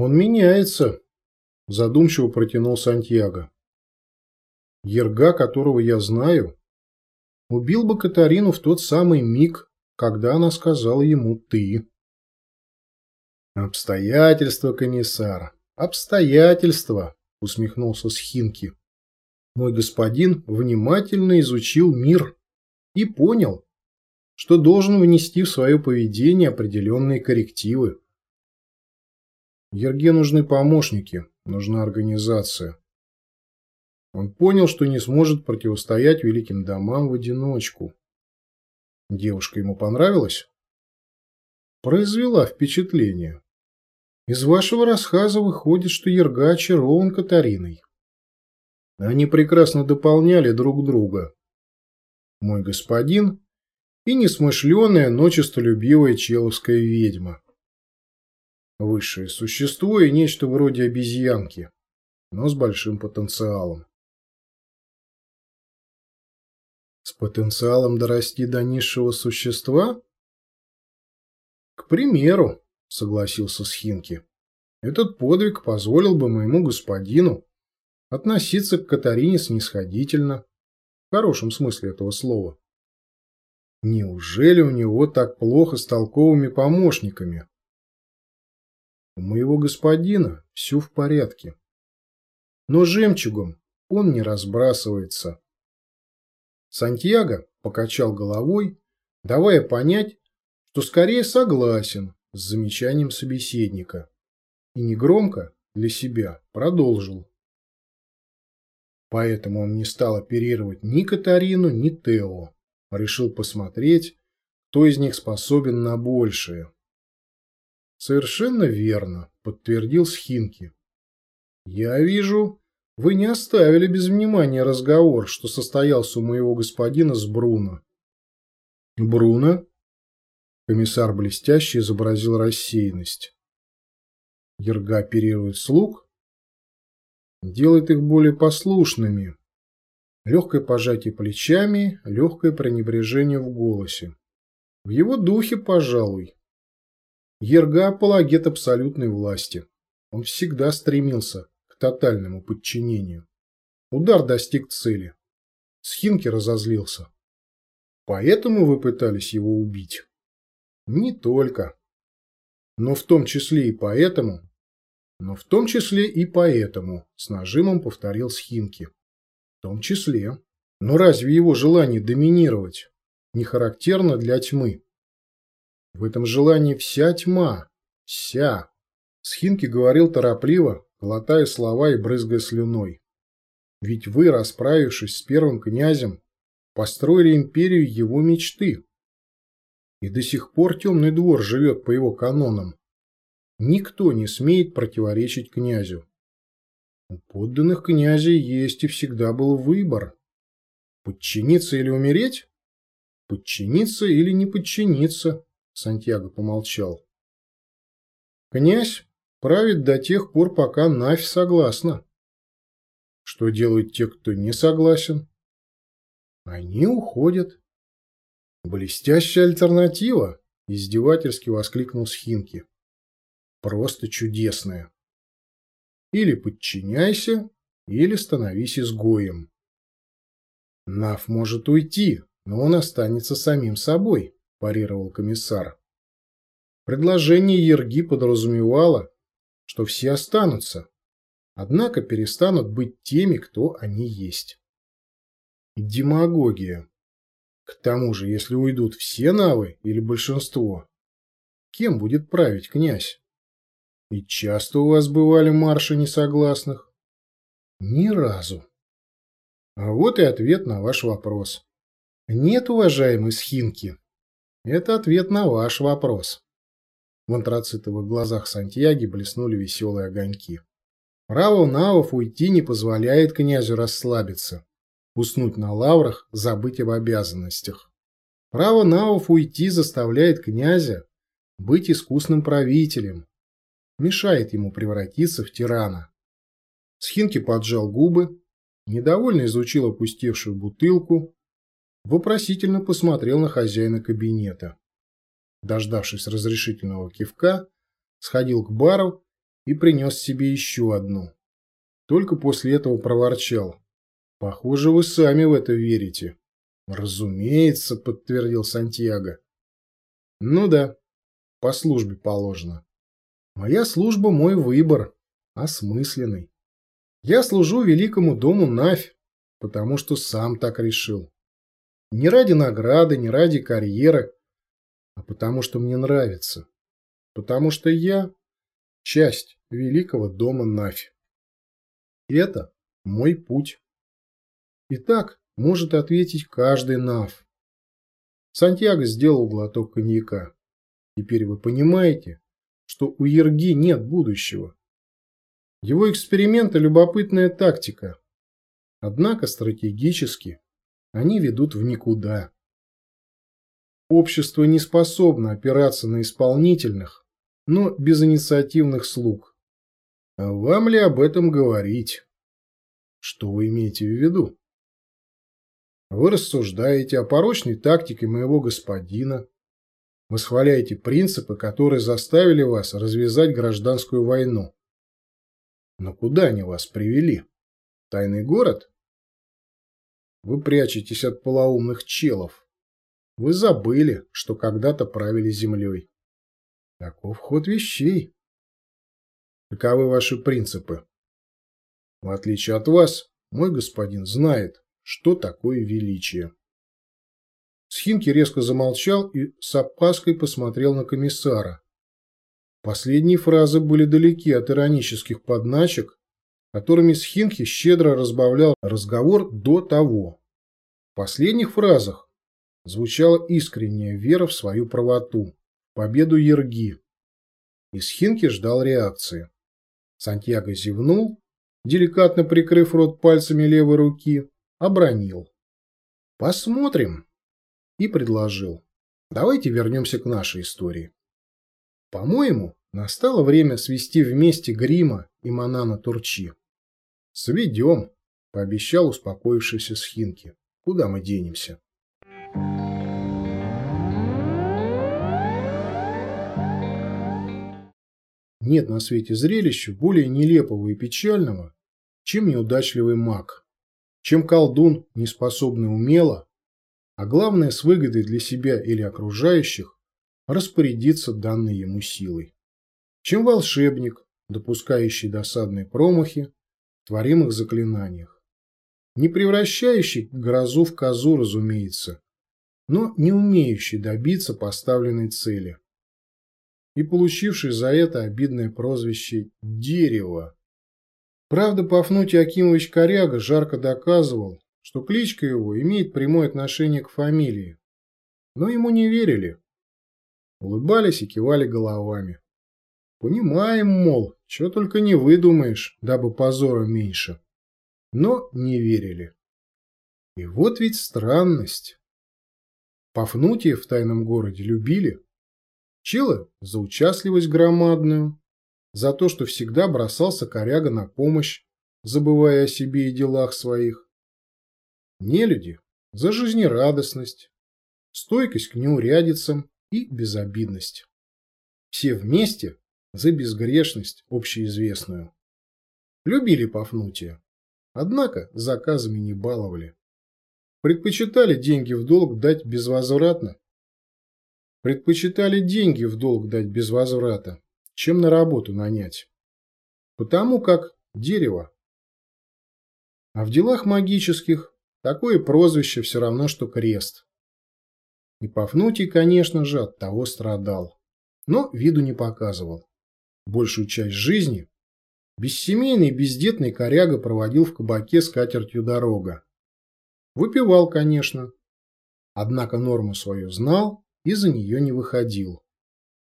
Он меняется, задумчиво протянул Сантьяго. Ерга, которого я знаю, убил бы Катарину в тот самый миг, когда она сказала ему «ты». «Обстоятельства, комиссар, обстоятельства», — усмехнулся Схинки. «Мой господин внимательно изучил мир и понял, что должен внести в свое поведение определенные коррективы. Ерге нужны помощники, нужна организация. Он понял, что не сможет противостоять великим домам в одиночку. Девушка ему понравилась? Произвела впечатление. Из вашего рассказа выходит, что Ерга очарован Катариной. Они прекрасно дополняли друг друга. Мой господин и несмышленая, но честолюбивая человская ведьма. Высшее существо и нечто вроде обезьянки, но с большим потенциалом. С потенциалом дорасти до низшего существа? К примеру, согласился Схинки, этот подвиг позволил бы моему господину относиться к Катарине снисходительно, в хорошем смысле этого слова. Неужели у него так плохо с толковыми помощниками? У моего господина все в порядке. Но жемчугом он не разбрасывается. Сантьяго покачал головой, давая понять, что скорее согласен с замечанием собеседника, и негромко для себя продолжил. Поэтому он не стал оперировать ни Катарину, ни Тео решил посмотреть, кто из них способен на большее. Совершенно верно, подтвердил Схинки. Я вижу, вы не оставили без внимания разговор, что состоялся у моего господина с Бруно. Бруно? Комиссар блестяще изобразил рассеянность. Ерга оперирует слуг, делает их более послушными, Легкое пожатие плечами, легкое пренебрежение в голосе. В его духе, пожалуй. Ерга – апологет абсолютной власти. Он всегда стремился к тотальному подчинению. Удар достиг цели. Схинки разозлился. Поэтому вы пытались его убить? Не только. Но в том числе и поэтому. Но в том числе и поэтому, с нажимом повторил Схинки. В том числе. Но разве его желание доминировать не характерно для тьмы? В этом желании вся тьма. Вся. Схинки говорил торопливо, глотая слова и брызгая слюной. Ведь вы, расправившись с первым князем, построили империю его мечты. И до сих пор темный двор живет по его канонам. Никто не смеет противоречить князю. У подданных князя есть и всегда был выбор. Подчиниться или умереть? Подчиниться или не подчиниться, Сантьяго помолчал. Князь правит до тех пор, пока Навь согласна. Что делают те, кто не согласен? Они уходят. Блестящая альтернатива, издевательски воскликнул Схинки. Просто чудесная. Или подчиняйся, или становись изгоем. Нав может уйти, но он останется самим собой, парировал комиссар. Предложение Ерги подразумевало, что все останутся, однако перестанут быть теми, кто они есть. Демагогия. К тому же, если уйдут все навы или большинство, кем будет править князь? И часто у вас бывали марши несогласных? Ни разу. А вот и ответ на ваш вопрос. Нет, уважаемый Схинки. Это ответ на ваш вопрос. В антрацитовых глазах Сантьяги блеснули веселые огоньки. Право Навов уйти не позволяет князю расслабиться, уснуть на лаврах, забыть об обязанностях. Право Навов уйти заставляет князя быть искусным правителем, мешает ему превратиться в тирана. Схинки поджал губы, недовольно изучил опустевшую бутылку, вопросительно посмотрел на хозяина кабинета. Дождавшись разрешительного кивка, сходил к бару и принес себе еще одну. Только после этого проворчал. «Похоже, вы сами в это верите». «Разумеется», — подтвердил Сантьяго. «Ну да, по службе положено. Моя служба — мой выбор, осмысленный. Я служу великому дому Навь, потому что сам так решил. Не ради награды, не ради карьеры, а потому что мне нравится. Потому что я — часть великого дома Навь. Это мой путь. И так может ответить каждый Нав. Сантьяго сделал глоток коньяка. Теперь вы понимаете, что у Ерги нет будущего. Его эксперименты – любопытная тактика. Однако стратегически они ведут в никуда. Общество не способно опираться на исполнительных, но безинициативных слуг. А вам ли об этом говорить? Что вы имеете в виду? Вы рассуждаете о порочной тактике моего господина, восхваляете принципы, которые заставили вас развязать гражданскую войну. Но куда они вас привели? Тайный город? Вы прячетесь от полоумных челов. Вы забыли, что когда-то правили землей. Таков ход вещей. Таковы ваши принципы. В отличие от вас, мой господин знает, что такое величие. Схинки резко замолчал и с опаской посмотрел на комиссара. Последние фразы были далеки от иронических подначек, которыми Схинки щедро разбавлял разговор до того. В последних фразах звучала искренняя вера в свою правоту, победу Ерги. И Схинки ждал реакции. Сантьяго зевнул, деликатно прикрыв рот пальцами левой руки, обронил. «Посмотрим» и предложил. Давайте вернемся к нашей истории. По-моему, настало время свести вместе Грима и Манана Турчи. Сведем, пообещал успокоившийся Схинки. Куда мы денемся? Нет на свете зрелища более нелепого и печального, чем неудачливый маг, чем колдун, неспособный умело, а главное с выгодой для себя или окружающих, распорядиться данной ему силой. Чем волшебник, допускающий досадные промахи творимых заклинаниях. Не превращающий грозу в козу, разумеется, но не умеющий добиться поставленной цели. И получивший за это обидное прозвище «Дерево». Правда, Пафнутий Акимович Коряга жарко доказывал, что кличка его имеет прямое отношение к фамилии. Но ему не верили. Улыбались и кивали головами. Понимаем, мол, что только не выдумаешь, дабы позора меньше. Но не верили. И вот ведь странность. Пафнутия в тайном городе любили. Чила за участливость громадную, за то, что всегда бросался коряга на помощь, забывая о себе и делах своих. Нелюди за жизнерадостность, стойкость к неурядицам и безобидность. Все вместе за безгрешность общеизвестную. Любили Пафнутия, однако заказами не баловали. Предпочитали деньги в долг дать безвозвратно. Предпочитали деньги в долг дать без возврата, чем на работу нанять. Потому как дерево. А в делах магических Такое прозвище все равно, что крест. И Пафнутий, конечно же, от того страдал. Но виду не показывал. Большую часть жизни бессемейный бездетный коряга проводил в кабаке с катертью дорога. Выпивал, конечно. Однако норму свою знал и за нее не выходил.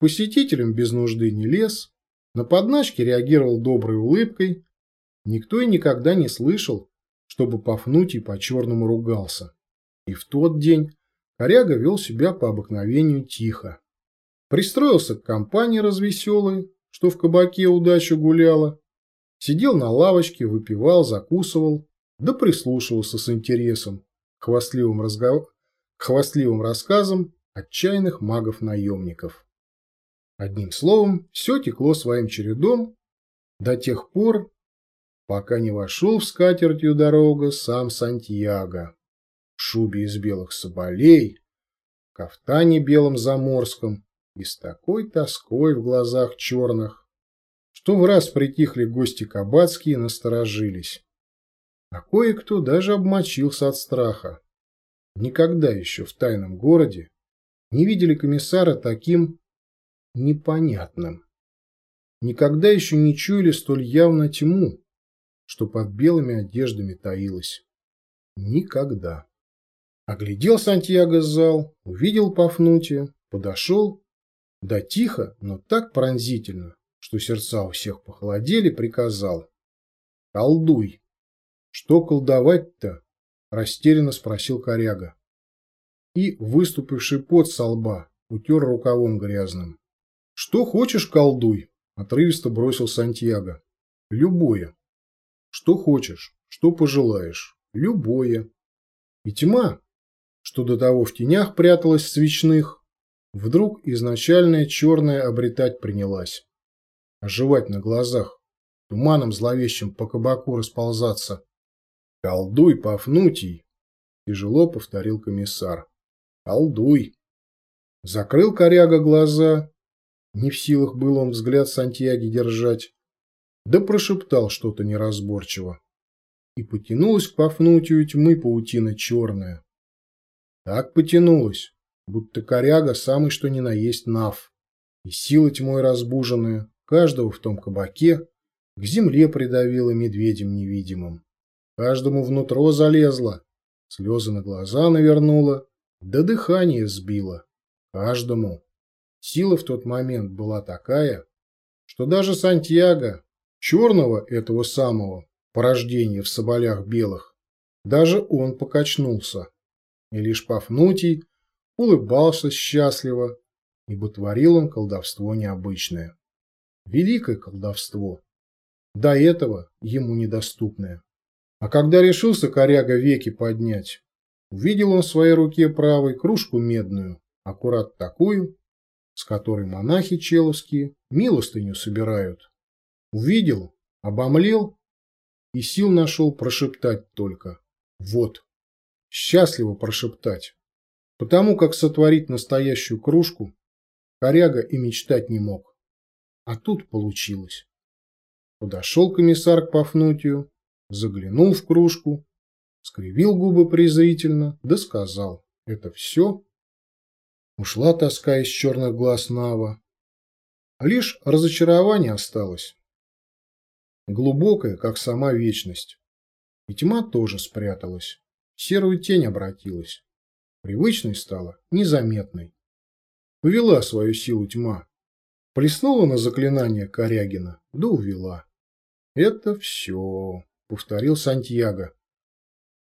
Посетителям без нужды не лез, на подначки реагировал доброй улыбкой. Никто и никогда не слышал, чтобы Пафнутий по-черному ругался. И в тот день коряга вел себя по обыкновению тихо. Пристроился к компании развеселой, что в кабаке удачу гуляла, сидел на лавочке, выпивал, закусывал, да прислушивался с интересом к хвастливым, разгов... к хвастливым рассказам отчаянных магов-наемников. Одним словом, все текло своим чередом, До тех пор, пока не вошел в скатертью дорога сам Сантьяго. В шубе из белых соболей, кафтане белом заморском и с такой тоской в глазах черных, что в раз притихли гости кабацкие и насторожились. А кое-кто даже обмочился от страха. Никогда еще в тайном городе не видели комиссара таким непонятным. Никогда еще не чуяли столь явно тьму, что под белыми одеждами таилась. Никогда. Оглядел Сантьяго зал, увидел Пафнутия, подошел, да тихо, но так пронзительно, что сердца у всех похолодели, приказал. «Колдуй!» «Что колдовать-то?» – растерянно спросил коряга. И, выступивший пот со лба, утер рукавом грязным. «Что хочешь, колдуй!» – отрывисто бросил Сантьяго. «Любое. Что хочешь, что пожелаешь. Любое». И тьма, что до того в тенях пряталась свечных, вдруг изначальная черная обретать принялась. Оживать на глазах, туманом зловещим по кабаку расползаться. «Колдуй, Пафнутий!» – тяжело повторил комиссар. «Колдуй!» Закрыл коряга глаза. Не в силах был он взгляд Сантьяги держать. Да прошептал что-то неразборчиво. И потянулась к Пафнутию тьмы паутина черная. Так потянулась, будто коряга самый что ни на есть нав. И сила тьмой разбуженная, каждого в том кабаке, к земле придавила медведем невидимым. Каждому внутрь залезла, слезы на глаза навернула, да дыхание сбила. Каждому. Сила в тот момент была такая, что даже Сантьяго, черного этого самого, порождения в соболях белых, даже он покачнулся. И лишь Пафнутий улыбался счастливо, ибо творил он колдовство необычное. Великое колдовство. До этого ему недоступное. А когда решился коряга веки поднять, увидел он в своей руке правой кружку медную, аккурат такую, с которой монахи человские милостыню собирают. Увидел, обомлел и сил нашел прошептать только. Вот счастливо прошептать, потому как сотворить настоящую кружку коряга и мечтать не мог. А тут получилось. Подошел комиссар к Пафнутию, заглянул в кружку, скривил губы презрительно, да сказал, это все? Ушла тоска из черных глаз Нава. Лишь разочарование осталось. Глубокое, как сама вечность. И тьма тоже спряталась серую тень обратилась. Привычной стала, незаметной. Увела свою силу тьма. Плеснула на заклинание Корягина, да увела. «Это все», — повторил Сантьяго.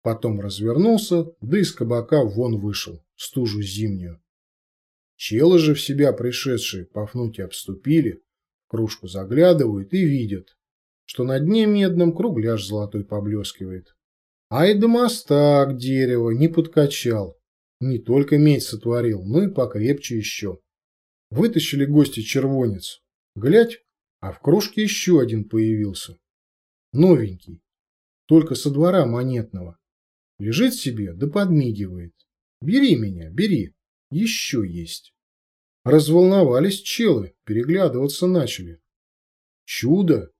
Потом развернулся, да из кабака вон вышел, стужу зимнюю. Челы же в себя пришедшие Пафнути обступили, в кружку заглядывают и видят, что на дне медном кругляш золотой поблескивает. А и до моста к дереву не подкачал. Не только медь сотворил, но и покрепче еще. Вытащили гости червонец. Глядь, а в кружке еще один появился. Новенький. Только со двора монетного. Лежит себе, да подмигивает. Бери меня, бери. Еще есть. Разволновались челы, переглядываться начали. Чудо!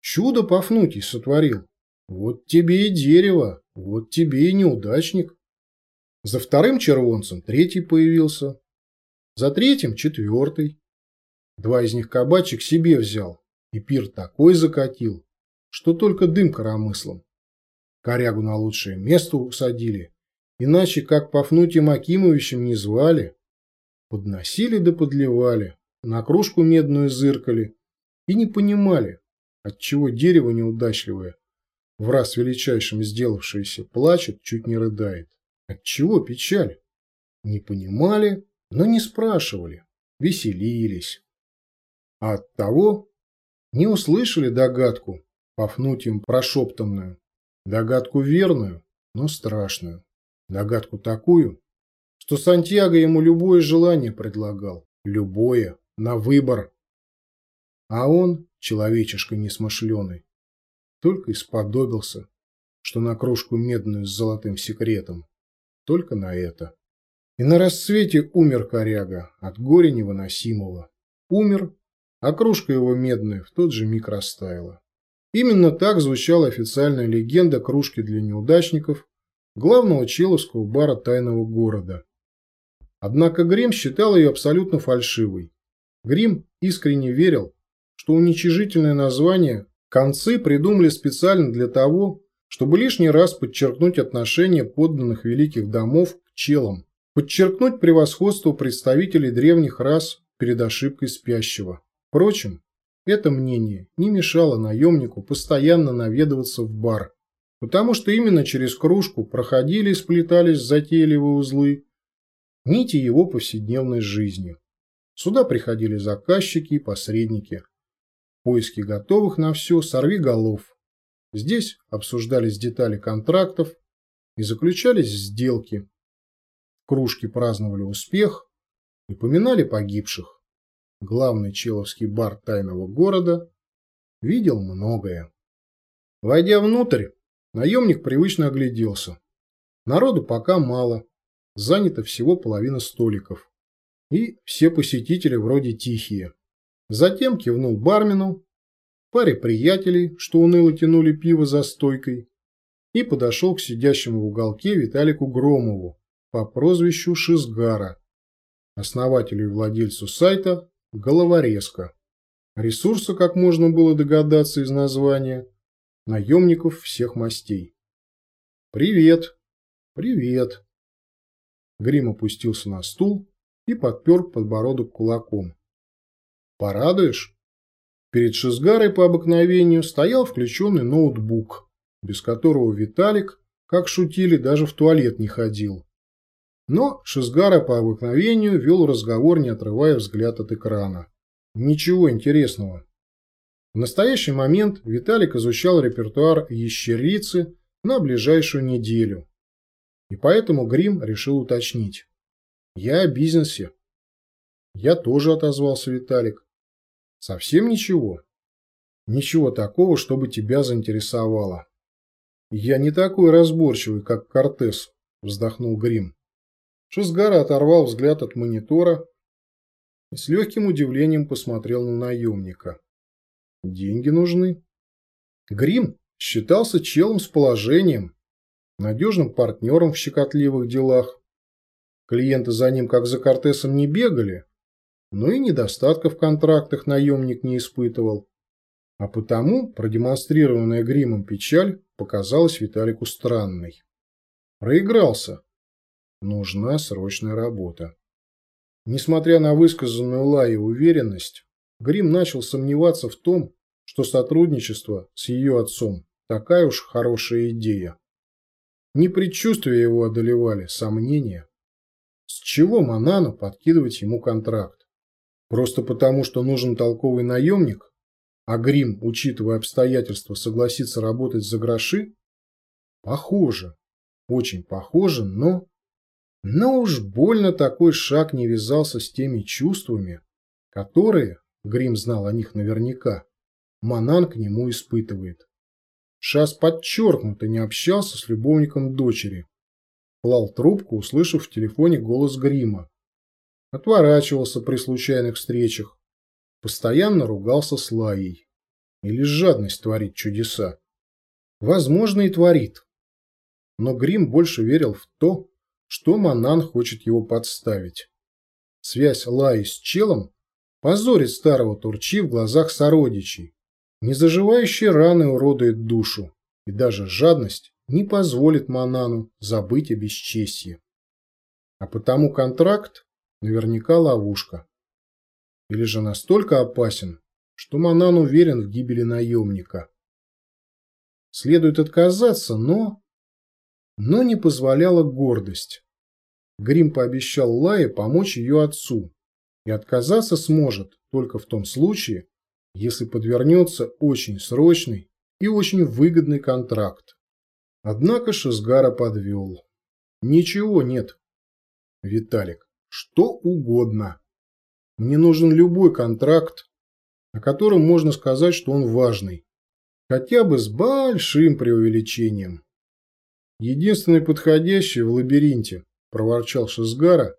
Чудо Пафнутий сотворил. Вот тебе и дерево, вот тебе и неудачник. За вторым червонцем третий появился. За третьим четвертый. Два из них кабачек себе взял. И пир такой закатил, что только дым коромыслом. Корягу на лучшее место усадили. Иначе, как Пафнутием Акимовичем не звали. Подносили да подливали, на кружку медную зыркали. И не понимали, отчего дерево неудачливое в раз величайшим сделавшееся, плачет, чуть не рыдает. Отчего печаль? Не понимали, но не спрашивали, веселились. А от того не услышали догадку, Пафнутием прошептанную, догадку верную, но страшную, догадку такую, что Сантьяго ему любое желание предлагал, любое, на выбор. А он человечишка несмышленый. Только исподобился, что на кружку медную с золотым секретом. Только на это. И на рассвете умер коряга от горя невыносимого. Умер, а кружка его медная в тот же миг растаяла. Именно так звучала официальная легенда кружки для неудачников главного человского бара тайного города. Однако Грим считал ее абсолютно фальшивой. Грим искренне верил, что уничижительное название концы придумали специально для того, чтобы лишний раз подчеркнуть отношение подданных великих домов к челам, подчеркнуть превосходство представителей древних рас перед ошибкой спящего. Впрочем, это мнение не мешало наемнику постоянно наведываться в бар, потому что именно через кружку проходили и сплетались затейливые узлы нити его повседневной жизни. Сюда приходили заказчики и посредники. Поиски готовых на все сорви голов. Здесь обсуждались детали контрактов и заключались сделки. Кружки праздновали успех и поминали погибших. Главный человский бар тайного города видел многое. Войдя внутрь, наемник привычно огляделся. Народу пока мало, занято всего половина столиков. И все посетители вроде тихие. Затем кивнул бармену, паре приятелей, что уныло тянули пиво за стойкой, и подошел к сидящему в уголке Виталику Громову по прозвищу Шизгара, основателю и владельцу сайта «Головорезка». Ресурса, как можно было догадаться из названия, наемников всех мастей. «Привет! Привет!» Грим опустился на стул и подпер подбородок кулаком. «Порадуешь?» Перед Шизгарой по обыкновению стоял включенный ноутбук, без которого Виталик, как шутили, даже в туалет не ходил. Но Шизгара по обыкновению вел разговор, не отрывая взгляд от экрана. Ничего интересного. В настоящий момент Виталик изучал репертуар «Ящерицы» на ближайшую неделю. И поэтому Грим решил уточнить. «Я о бизнесе». «Я тоже», — отозвался Виталик. «Совсем ничего?» «Ничего такого, чтобы тебя заинтересовало». «Я не такой разборчивый, как Кортес», — вздохнул Грим. Шизгара оторвал взгляд от монитора и с легким удивлением посмотрел на наемника. «Деньги нужны». Грим считался челом с положением, надежным партнером в щекотливых делах. Клиенты за ним, как за Кортесом, не бегали, но и недостатков в контрактах наемник не испытывал. А потому продемонстрированная гримом печаль показалась Виталику странной. Проигрался. Нужна срочная работа. Несмотря на высказанную Лае уверенность, Грим начал сомневаться в том, что сотрудничество с ее отцом такая уж хорошая идея. Не предчувствия его одолевали, сомнения. С чего Манану подкидывать ему контракт? Просто потому, что нужен толковый наемник? А Грим, учитывая обстоятельства, согласится работать за гроши? Похоже. Очень похоже, но... Но уж больно такой шаг не вязался с теми чувствами, которые, Грим знал о них наверняка, Манан к нему испытывает. Шас подчеркнуто не общался с любовником дочери. Клал трубку, услышав в телефоне голос Грима. Отворачивался при случайных встречах. Постоянно ругался с Лаей. Или жадность творит чудеса. Возможно, и творит. Но Грим больше верил в то, что Манан хочет его подставить. Связь Лаи с челом позорит старого Турчи в глазах сородичей, Незаживающие раны уродуют душу, и даже жадность не позволит Манану забыть о бесчестье. А потому контракт наверняка ловушка. Или же настолько опасен, что Манан уверен в гибели наемника. Следует отказаться, но... Но не позволяла гордость. Грим пообещал Лае помочь ее отцу, и отказаться сможет только в том случае, если подвернется очень срочный и очень выгодный контракт. Однако Шизгара подвел. Ничего нет. Виталик, что угодно. Мне нужен любой контракт, о котором можно сказать, что он важный, хотя бы с большим преувеличением. Единственный подходящий в лабиринте, проворчал Шизгара,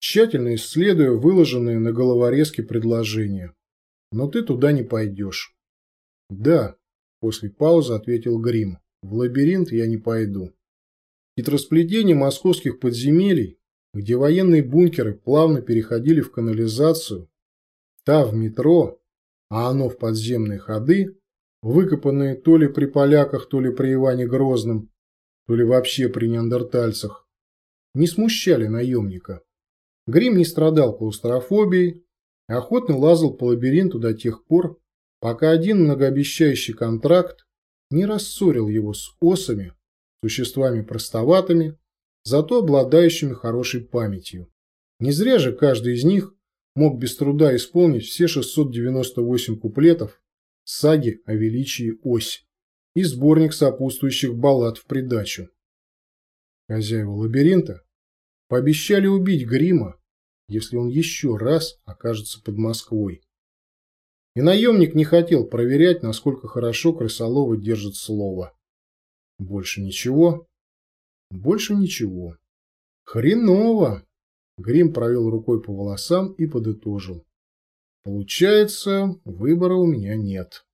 тщательно исследуя выложенные на головорезке предложения. Но ты туда не пойдешь. Да, после паузы ответил Грим. В лабиринт я не пойду. Хитросплетение московских подземелий, где военные бункеры плавно переходили в канализацию, та в метро, а оно в подземные ходы, выкопанные то ли при поляках, то ли при Иване Грозном, то ли вообще при неандертальцах, не смущали наемника. Грим не страдал клаустрофобией, охотно лазал по лабиринту до тех пор, пока один многообещающий контракт не рассорил его с осами, существами простоватыми, зато обладающими хорошей памятью. Не зря же каждый из них мог без труда исполнить все 698 куплетов саги о величии Ось и сборник сопутствующих баллад в придачу. Хозяева лабиринта пообещали убить Грима, если он еще раз окажется под Москвой. И наемник не хотел проверять, насколько хорошо крысолова держит слово. Больше ничего? Больше ничего. Хреново! Грим провел рукой по волосам и подытожил. Получается, выбора у меня нет.